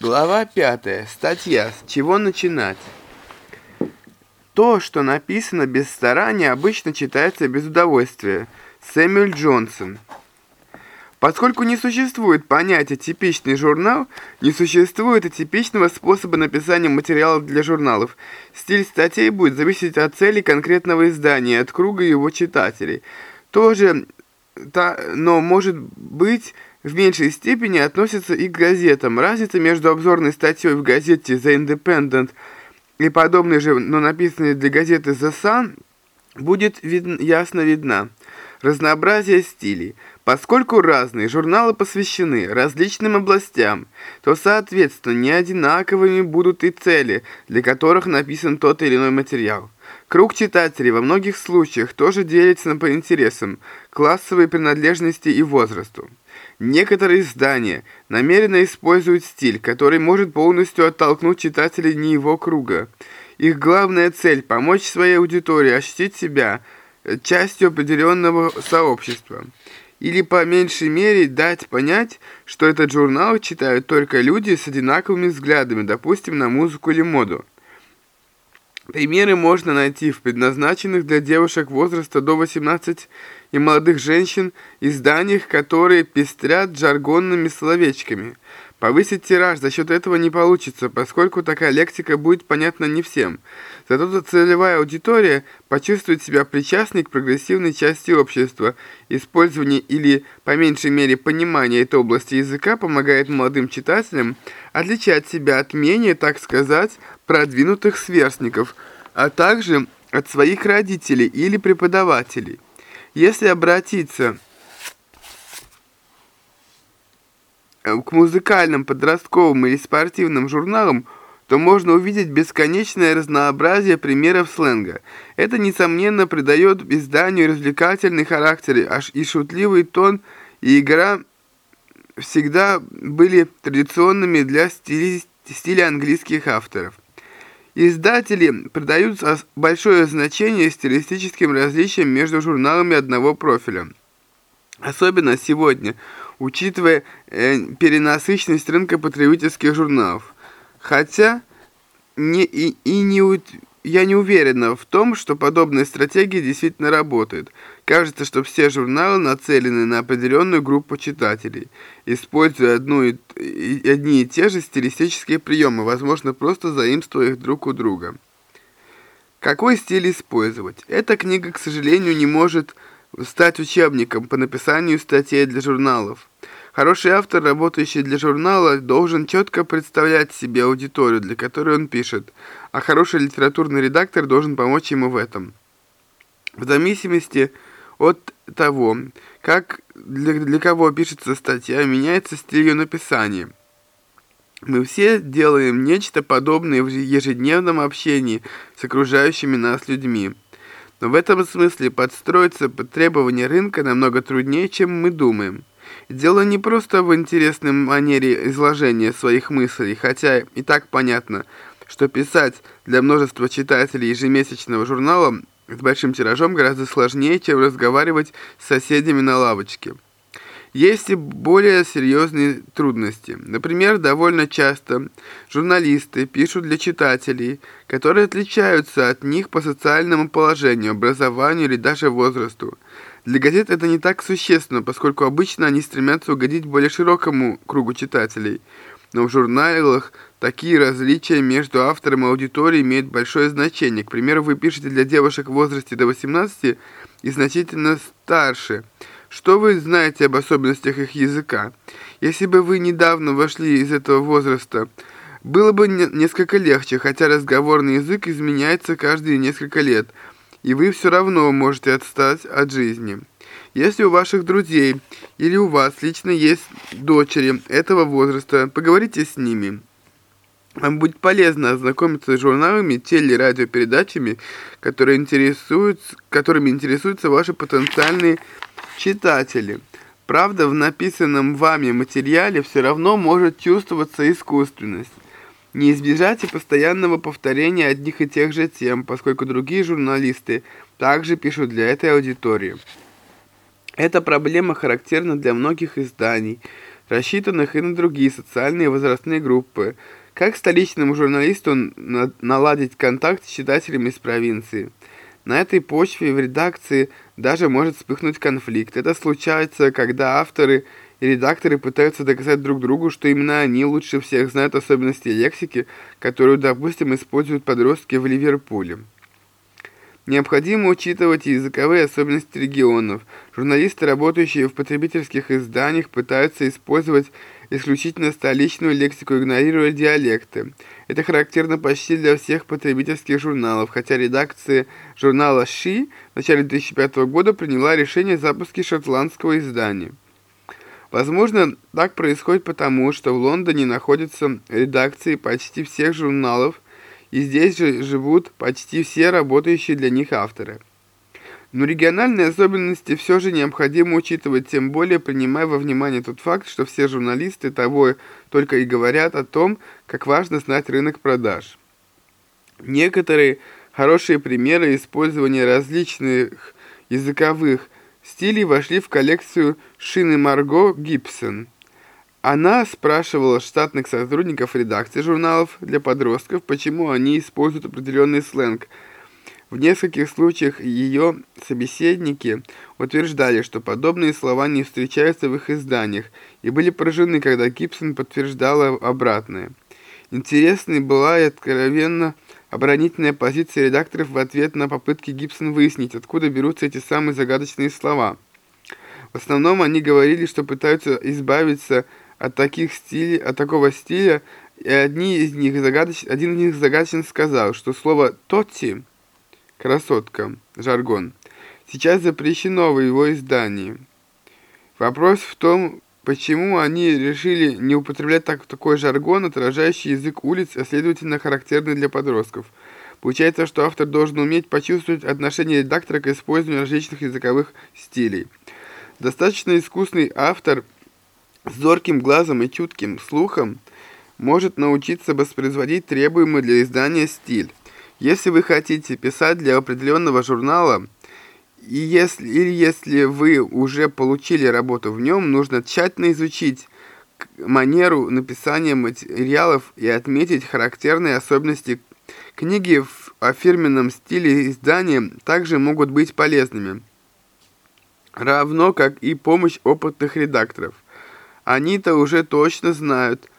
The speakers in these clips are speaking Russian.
Глава 5. Статья. С чего начинать? То, что написано без старания, обычно читается без удовольствия. Сэмюэль Джонсон. Поскольку не существует понятия «типичный журнал», не существует и типичного способа написания материалов для журналов. Стиль статей будет зависеть от цели конкретного издания, от круга его читателей. Тоже, та, но может быть в меньшей степени относится и к газетам. Разница между обзорной статьей в газете The Independent и подобной же, но написанной для газеты The Sun, будет вид ясно видна. Разнообразие стилей. Поскольку разные журналы посвящены различным областям, то, соответственно, не одинаковыми будут и цели, для которых написан тот или иной материал. Круг читателей во многих случаях тоже делится по интересам, классовой принадлежности и возрасту. Некоторые издания намеренно используют стиль, который может полностью оттолкнуть читателей не его круга. Их главная цель – помочь своей аудитории ощутить себя частью определенного сообщества. Или, по меньшей мере, дать понять, что этот журнал читают только люди с одинаковыми взглядами, допустим, на музыку или моду. Примеры можно найти в предназначенных для девушек возраста до 18 и молодых женщин изданиях, которые пестрят жаргонными словечками. Повысить тираж за счет этого не получится, поскольку такая лексика будет понятна не всем. Зато целевая аудитория почувствует себя причастной к прогрессивной части общества. Использование или, по меньшей мере, понимание этой области языка помогает молодым читателям отличать себя от менее, так сказать, продвинутых сверстников, а также от своих родителей или преподавателей. Если обратиться к музыкальным, подростковым или спортивным журналам, то можно увидеть бесконечное разнообразие примеров сленга. Это, несомненно, придает изданию развлекательный характер, аж и шутливый тон, и игра всегда были традиционными для стиля, стиля английских авторов. Издатели придают большое значение стилистическим различиям между журналами одного профиля. Особенно сегодня – учитывая э, перенасыщенность рынка потребительских журналов. Хотя не, и, и не, я не уверена в том, что подобная стратегия действительно работает. Кажется, что все журналы нацелены на определенную группу читателей, используя одну и, и, одни и те же стилистические приемы, возможно, просто заимствуя их друг у друга. Какой стиль использовать? Эта книга, к сожалению, не может стать учебником по написанию статей для журналов. Хороший автор, работающий для журнала, должен четко представлять себе аудиторию, для которой он пишет, а хороший литературный редактор должен помочь ему в этом. В зависимости от того, как для, для кого пишется статья, меняется стиль ее написания. Мы все делаем нечто подобное в ежедневном общении с окружающими нас людьми. Но в этом смысле подстроиться под требования рынка намного труднее, чем мы думаем. Дело не просто в интересной манере изложения своих мыслей, хотя и так понятно, что писать для множества читателей ежемесячного журнала с большим тиражом гораздо сложнее, чем разговаривать с соседями на лавочке. Есть и более серьезные трудности. Например, довольно часто журналисты пишут для читателей, которые отличаются от них по социальному положению, образованию или даже возрасту. Для газет это не так существенно, поскольку обычно они стремятся угодить более широкому кругу читателей. Но в журналах такие различия между автором и аудиторией имеют большое значение. К примеру, вы пишете для девушек в возрасте до 18 и значительно старше – что вы знаете об особенностях их языка? Если бы вы недавно вошли из этого возраста, было бы несколько легче, хотя разговорный язык изменяется каждые несколько лет, и вы все равно можете отстать от жизни. Если у ваших друзей или у вас лично есть дочери этого возраста, поговорите с ними. Вам будет полезно ознакомиться с журналами, телерадиопередачами, которые интересуют, которыми интересуются ваши потенциальные Читатели, правда в написанном вами материале все равно может чувствоваться искусственность. Не избежайте постоянного повторения одних и тех же тем, поскольку другие журналисты также пишут для этой аудитории. Эта проблема характерна для многих изданий, рассчитанных и на другие социальные и возрастные группы. Как столичному журналисту наладить контакт с читателями из провинции? На этой почве в редакции даже может вспыхнуть конфликт. Это случается, когда авторы и редакторы пытаются доказать друг другу, что именно они лучше всех знают особенности лексики, которую, допустим, используют подростки в Ливерпуле. Необходимо учитывать языковые особенности регионов. Журналисты, работающие в потребительских изданиях, пытаются использовать исключительно столичную лексику, игнорируя диалекты. Это характерно почти для всех потребительских журналов, хотя редакция журнала «Ши» в начале 2005 года приняла решение о запуске шотландского издания. Возможно, так происходит потому, что в Лондоне находятся редакции почти всех журналов, и здесь же живут почти все работающие для них авторы. Но региональные особенности все же необходимо учитывать, тем более принимая во внимание тот факт, что все журналисты того только и говорят о том, как важно знать рынок продаж. Некоторые хорошие примеры использования различных языковых стилей вошли в коллекцию Шины Марго Гибсон – она спрашивала штатных сотрудников редакции журналов для подростков, почему они используют определенный сленг. В нескольких случаях ее собеседники утверждали, что подобные слова не встречаются в их изданиях, и были поражены, когда Гибсон подтверждала обратное. Интересной была и откровенно оборонительная позиция редакторов в ответ на попытки Гибсон выяснить, откуда берутся эти самые загадочные слова. В основном они говорили, что пытаются избавиться от таких стилей, от такого стиля, и одни из них загадач, один из них загадочно сказал, что слово «тотти» — красотка, жаргон, сейчас запрещено в его издании. Вопрос в том, почему они решили не употреблять так, такой жаргон, отражающий язык улиц, а следовательно характерный для подростков. Получается, что автор должен уметь почувствовать отношение редактора к использованию различных языковых стилей. Достаточно искусный автор – зорким глазом и чутким слухом может научиться воспроизводить требуемый для издания стиль. Если вы хотите писать для определенного журнала, и если, или если вы уже получили работу в нем, нужно тщательно изучить манеру написания материалов и отметить характерные особенности. Книги в, о фирменном стиле издания также могут быть полезными, равно как и помощь опытных редакторов – они-то уже точно знают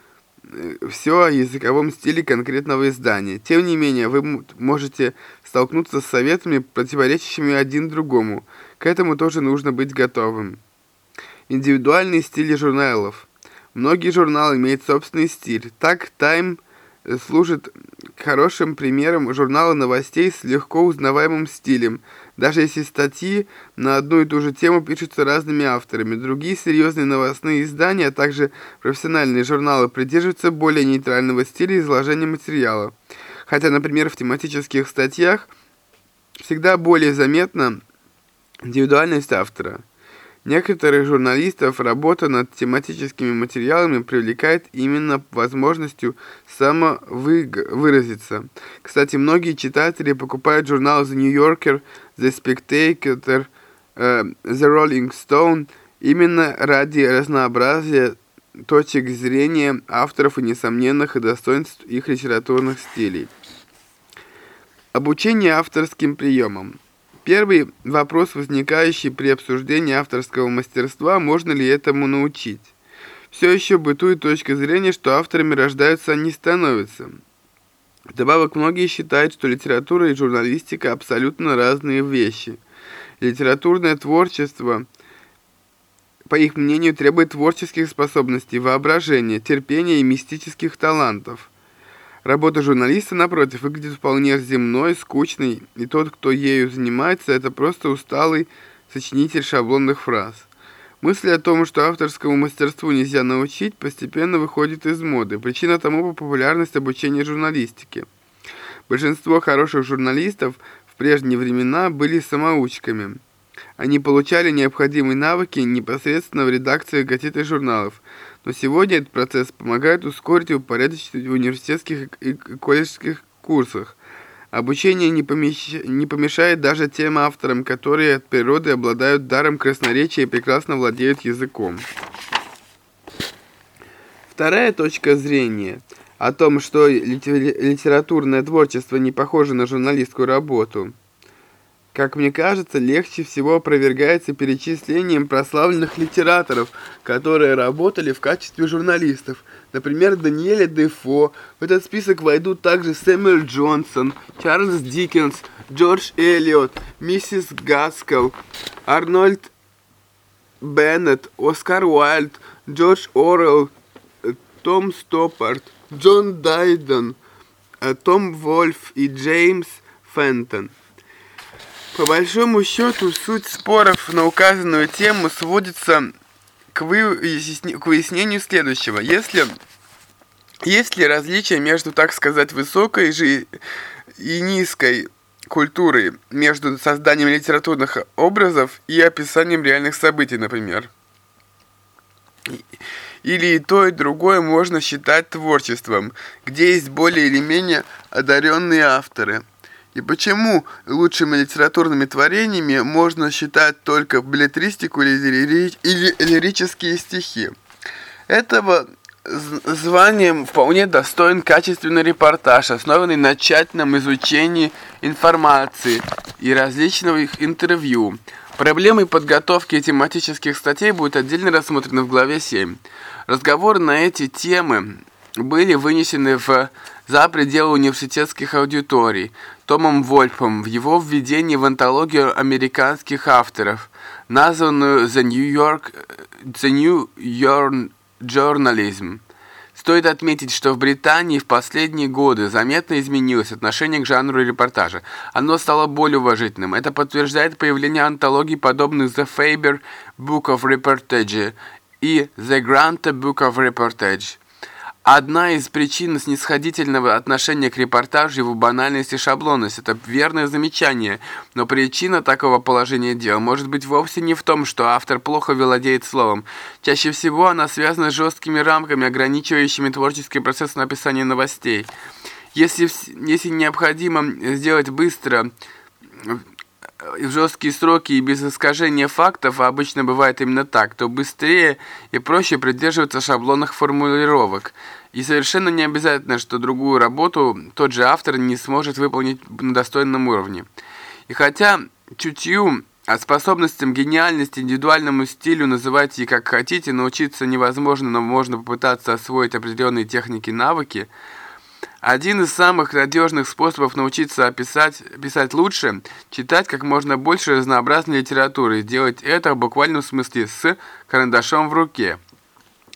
все о языковом стиле конкретного издания. Тем не менее, вы можете столкнуться с советами, противоречащими один другому. К этому тоже нужно быть готовым. Индивидуальные стили журналов. Многие журналы имеют собственный стиль. Так, Time служит хорошим примером журнала новостей с легко узнаваемым стилем, даже если статьи на одну и ту же тему пишутся разными авторами. Другие серьезные новостные издания, а также профессиональные журналы придерживаются более нейтрального стиля изложения материала. Хотя, например, в тематических статьях всегда более заметна индивидуальность автора. Некоторых журналистов работа над тематическими материалами привлекает именно возможностью самовыразиться. Кстати, многие читатели покупают журнал The New Yorker, The Spectator, uh, The Rolling Stone именно ради разнообразия точек зрения авторов и несомненных достоинств их литературных стилей. Обучение авторским приемам. Первый вопрос, возникающий при обсуждении авторского мастерства, можно ли этому научить. Все еще бытует точка зрения, что авторами рождаются, а не становятся. Вдобавок, многие считают, что литература и журналистика абсолютно разные вещи. Литературное творчество, по их мнению, требует творческих способностей, воображения, терпения и мистических талантов. Работа журналиста, напротив, выглядит вполне земной, скучной, и тот, кто ею занимается, это просто усталый сочинитель шаблонных фраз. Мысль о том, что авторскому мастерству нельзя научить, постепенно выходит из моды. Причина тому популярность обучения журналистики. Большинство хороших журналистов в прежние времена были самоучками. Они получали необходимые навыки непосредственно в редакции газет и журналов – но сегодня этот процесс помогает ускорить и упорядочить в университетских и колледжских курсах. Обучение не, помещ... не помешает даже тем авторам, которые от природы обладают даром красноречия и прекрасно владеют языком. Вторая точка зрения о том, что литературное творчество не похоже на журналистскую работу, как мне кажется, легче всего опровергается перечислением прославленных литераторов, которые работали в качестве журналистов. Например, Даниэля Дефо. В этот список войдут также Сэмюэл Джонсон, Чарльз Диккенс, Джордж Эллиот, миссис Гаскел, Арнольд Беннет, Оскар Уайльд, Джордж Орелл, том Стоппард, Джон Дайден, э, Том Вольф и Джеймс Фентон. По большому счету, суть споров на указанную тему сводится к, выясни... к выяснению следующего. Если есть ли различия между, так сказать, высокой же и низкой культурой, между созданием литературных образов и описанием реальных событий, например? Или и то, и другое можно считать творчеством, где есть более или менее одаренные авторы. И почему лучшими литературными творениями можно считать только билетристику или, или лирические стихи? Этого званием вполне достоин качественный репортаж, основанный на тщательном изучении информации и различных интервью. Проблемы подготовки тематических статей будут отдельно рассмотрены в главе 7. Разговоры на эти темы были вынесены в, за пределы университетских аудиторий Томом Вольфом в его введении в антологию американских авторов, названную The New York, The New York Journalism. Стоит отметить, что в Британии в последние годы заметно изменилось отношение к жанру репортажа. Оно стало более уважительным. Это подтверждает появление антологий, подобных The Faber Book of Reportage и The Granta Book of Reportage. Одна из причин снисходительного отношения к репортажу его банальность и шаблонность – это верное замечание, но причина такого положения дел может быть вовсе не в том, что автор плохо владеет словом. Чаще всего она связана с жесткими рамками, ограничивающими творческий процесс написания новостей. Если, если необходимо сделать быстро в жесткие сроки и без искажения фактов, а обычно бывает именно так, то быстрее и проще придерживаться шаблонных формулировок. И совершенно не обязательно, что другую работу тот же автор не сможет выполнить на достойном уровне. И хотя чутью, а способностям, гениальности, индивидуальному стилю, называйте как хотите, научиться невозможно, но можно попытаться освоить определенные техники, навыки – один из самых надежных способов научиться описать, писать лучше – читать как можно больше разнообразной литературы. Сделать это в буквальном смысле с карандашом в руке.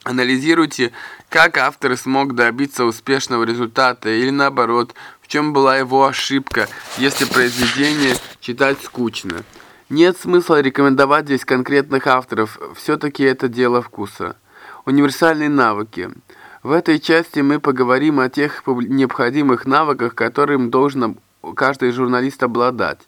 Анализируйте, как автор смог добиться успешного результата или наоборот, в чем была его ошибка, если произведение читать скучно. Нет смысла рекомендовать здесь конкретных авторов, все-таки это дело вкуса. Универсальные навыки – в этой части мы поговорим о тех необходимых навыках, которым должен каждый журналист обладать.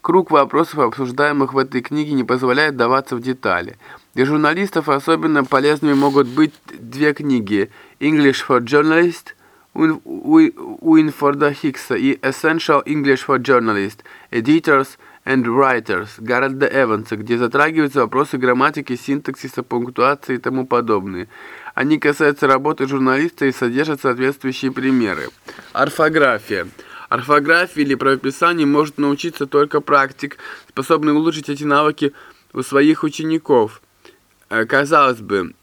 Круг вопросов, обсуждаемых в этой книге, не позволяет даваться в детали. Для журналистов особенно полезными могут быть две книги «English for Journalists» Уинфорда Хиггса и «Essential English for Journalists» Editors and Writers Гарольда Эванса, где затрагиваются вопросы грамматики, синтаксиса, пунктуации и тому подобное. Они касаются работы журналиста и содержат соответствующие примеры. Орфография. Орфографии или правописанию может научиться только практик, способный улучшить эти навыки у своих учеников. Э, казалось бы,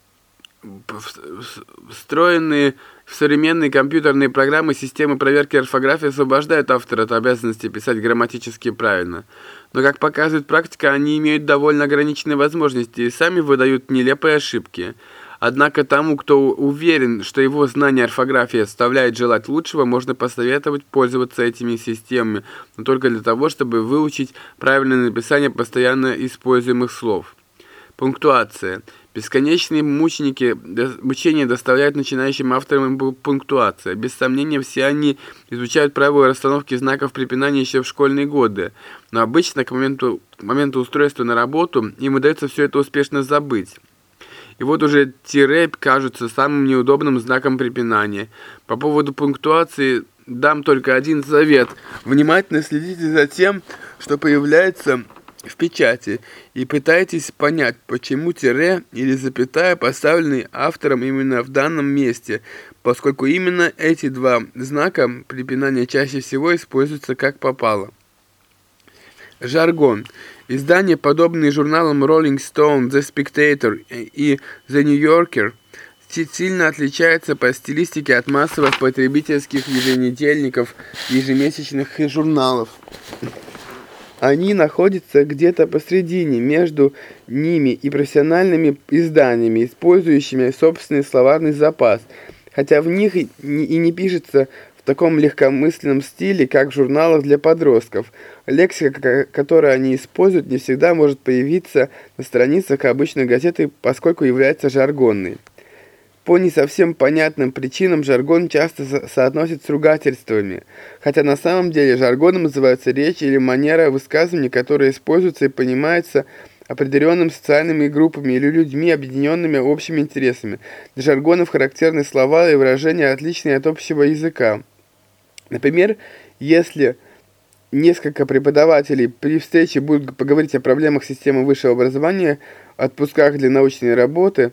встроенные в современные компьютерные программы системы проверки орфографии освобождают автора от обязанности писать грамматически правильно. Но, как показывает практика, они имеют довольно ограниченные возможности и сами выдают нелепые ошибки. Однако тому, кто уверен, что его знание орфографии оставляет желать лучшего, можно посоветовать пользоваться этими системами, но только для того, чтобы выучить правильное написание постоянно используемых слов. Пунктуация. Бесконечные мученики мучения доставляют начинающим авторам пунктуация. Без сомнения, все они изучают правила расстановки знаков препинания еще в школьные годы. Но обычно к моменту, к моменту устройства на работу им удается все это успешно забыть. И вот уже тире кажется самым неудобным знаком препинания. По поводу пунктуации дам только один совет. Внимательно следите за тем, что появляется в печати и пытайтесь понять, почему тире или запятая поставлены автором именно в данном месте, поскольку именно эти два знака препинания чаще всего используются как попало. Жаргон. Издания, подобные журналам Rolling Stone, The Spectator и The New Yorker, сильно отличаются по стилистике от массовых потребительских еженедельников, ежемесячных журналов. Они находятся где-то посредине между ними и профессиональными изданиями, использующими собственный словарный запас, хотя в них и не пишется таком легкомысленном стиле, как в журналах для подростков. Лексика, которую они используют, не всегда может появиться на страницах обычной газеты, поскольку является жаргонной. По не совсем понятным причинам жаргон часто со с ругательствами, хотя на самом деле жаргоном называется речь или манера высказывания, которая используется и понимается определенными социальными группами или людьми, объединенными общими интересами. Для жаргонов характерны слова и выражения, отличные от общего языка. Например, если несколько преподавателей при встрече будут поговорить о проблемах системы высшего образования, отпусках для научной работы,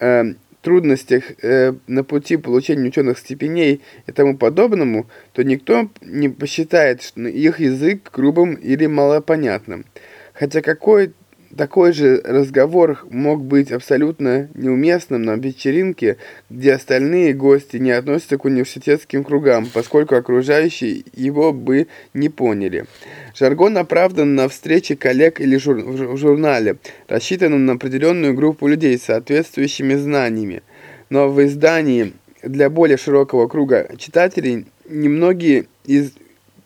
э, трудностях э, на пути получения ученых степеней и тому подобному, то никто не посчитает их язык грубым или малопонятным. Хотя какой такой же разговор мог быть абсолютно неуместным на вечеринке, где остальные гости не относятся к университетским кругам, поскольку окружающие его бы не поняли. Жаргон оправдан на встрече коллег или жур в журнале, рассчитанном на определенную группу людей с соответствующими знаниями. Но в издании для более широкого круга читателей, немногие из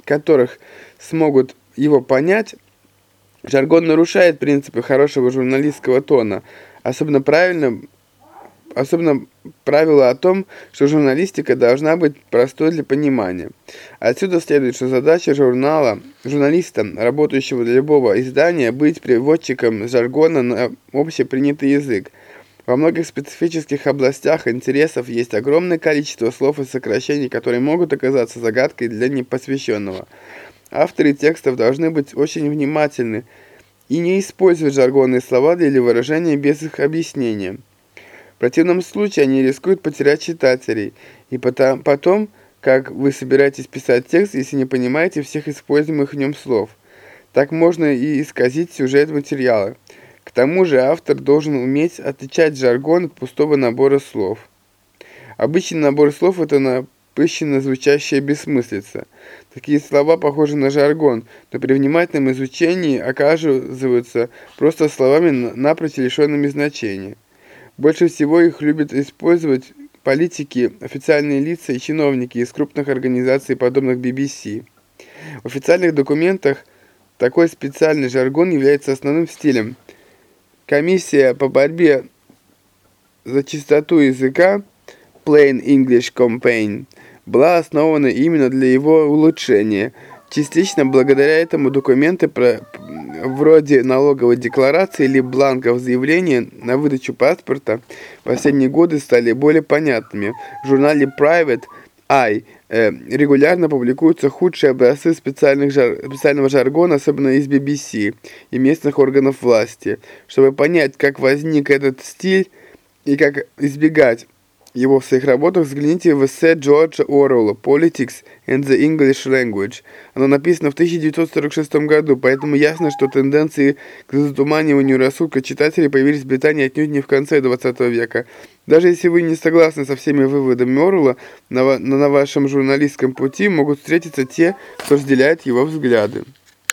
которых смогут его понять, Жаргон нарушает принципы хорошего журналистского тона, особенно правильно, особенно правило о том, что журналистика должна быть простой для понимания. Отсюда следует, что задача журнала, журналиста, работающего для любого издания, быть переводчиком жаргона на общепринятый язык. Во многих специфических областях интересов есть огромное количество слов и сокращений, которые могут оказаться загадкой для непосвященного. Авторы текстов должны быть очень внимательны и не использовать жаргонные слова или выражения без их объяснения. В противном случае они рискуют потерять читателей, и потом, потом, как вы собираетесь писать текст, если не понимаете всех используемых в нем слов. Так можно и исказить сюжет материала. К тому же автор должен уметь отличать жаргон от пустого набора слов. Обычный набор слов – это напыщенно звучащая бессмыслица – Такие слова похожи на жаргон, но при внимательном изучении оказываются просто словами напрочь лишенными значения. Больше всего их любят использовать политики, официальные лица и чиновники из крупных организаций, подобных BBC. В официальных документах такой специальный жаргон является основным стилем. Комиссия по борьбе за чистоту языка Plain English Campaign – была основана именно для его улучшения. Частично благодаря этому документы про, вроде налоговой декларации или бланков заявления на выдачу паспорта в последние годы стали более понятными. В журнале Private Eye э, регулярно публикуются худшие образцы специальных жар, специального жаргона, особенно из BBC и местных органов власти. Чтобы понять, как возник этот стиль и как избегать его в своих работах взгляните в эссе Джорджа Оруэлла «Politics and the English Language». Оно написано в 1946 году, поэтому ясно, что тенденции к затуманиванию рассудка читателей появились в Британии отнюдь не в конце 20 века. Даже если вы не согласны со всеми выводами Оруэлла, на, на вашем журналистском пути могут встретиться те, кто разделяет его взгляды.